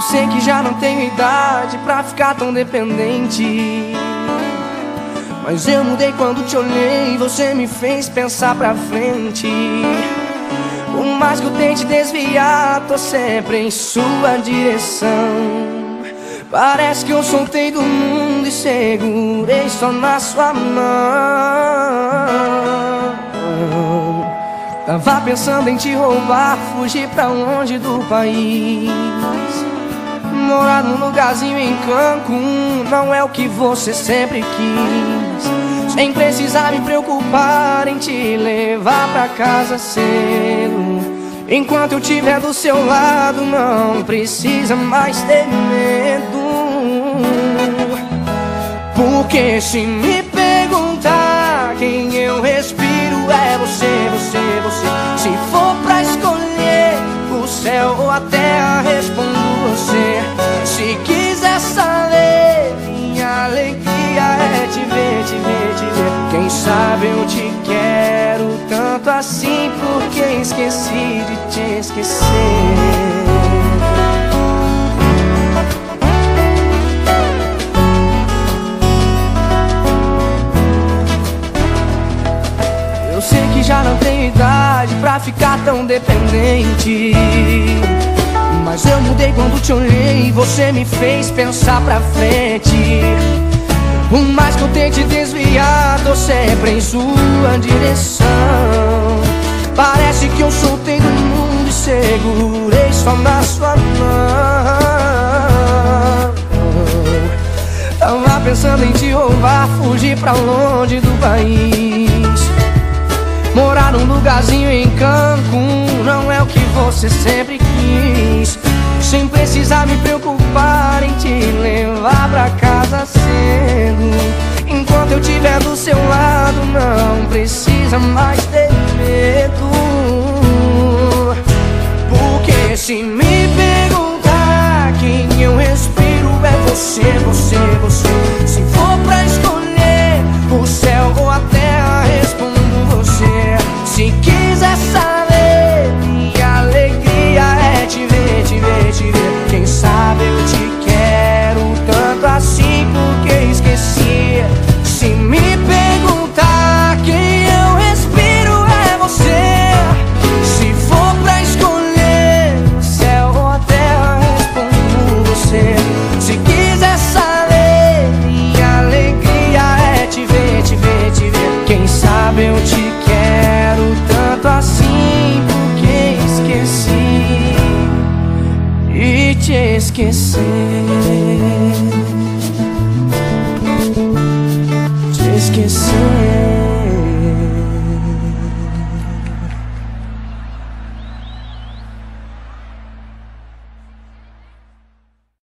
Eu sei que já não tenho idade pra ficar tão dependente. Mas eu mudei quando te olhei, você me fez pensar pra frente. Por mais que eu tente desviar, tô sempre em sua direção. Parece que eu soltei do mundo e segurei só na sua mão. Tava pensando em te roubar, fugir pra longe do país. Morar num lugarzinho em Cancún não é o que você sempre quis. Sem precisar me preocupar em te levar pra casa cedo. Enquanto eu tiver do seu lado, não precisa mais ter medo. Porque se me sabe eu te quero tanto assim, porque esqueci de te esquecer. Eu sei que já não tenho idade pra ficar tão dependente. Mas eu mudei quando te olhei e você me fez pensar pra frente. Por mais que eu tente desviar, tô sempre em sua direção. Parece que eu soltei do mundo e segurei só na sua mão. Tava pensando em te roubar, fugir pra longe do país. Morar num lugarzinho em Cancún não é o que você sempre quis. Sem precisar me preocupar em te levar pra casa Enquanto eu tiver do seu lado, não precisa mais ter medo. Porque se me perguntar quem eu respiro é você, você, você. te esquecer.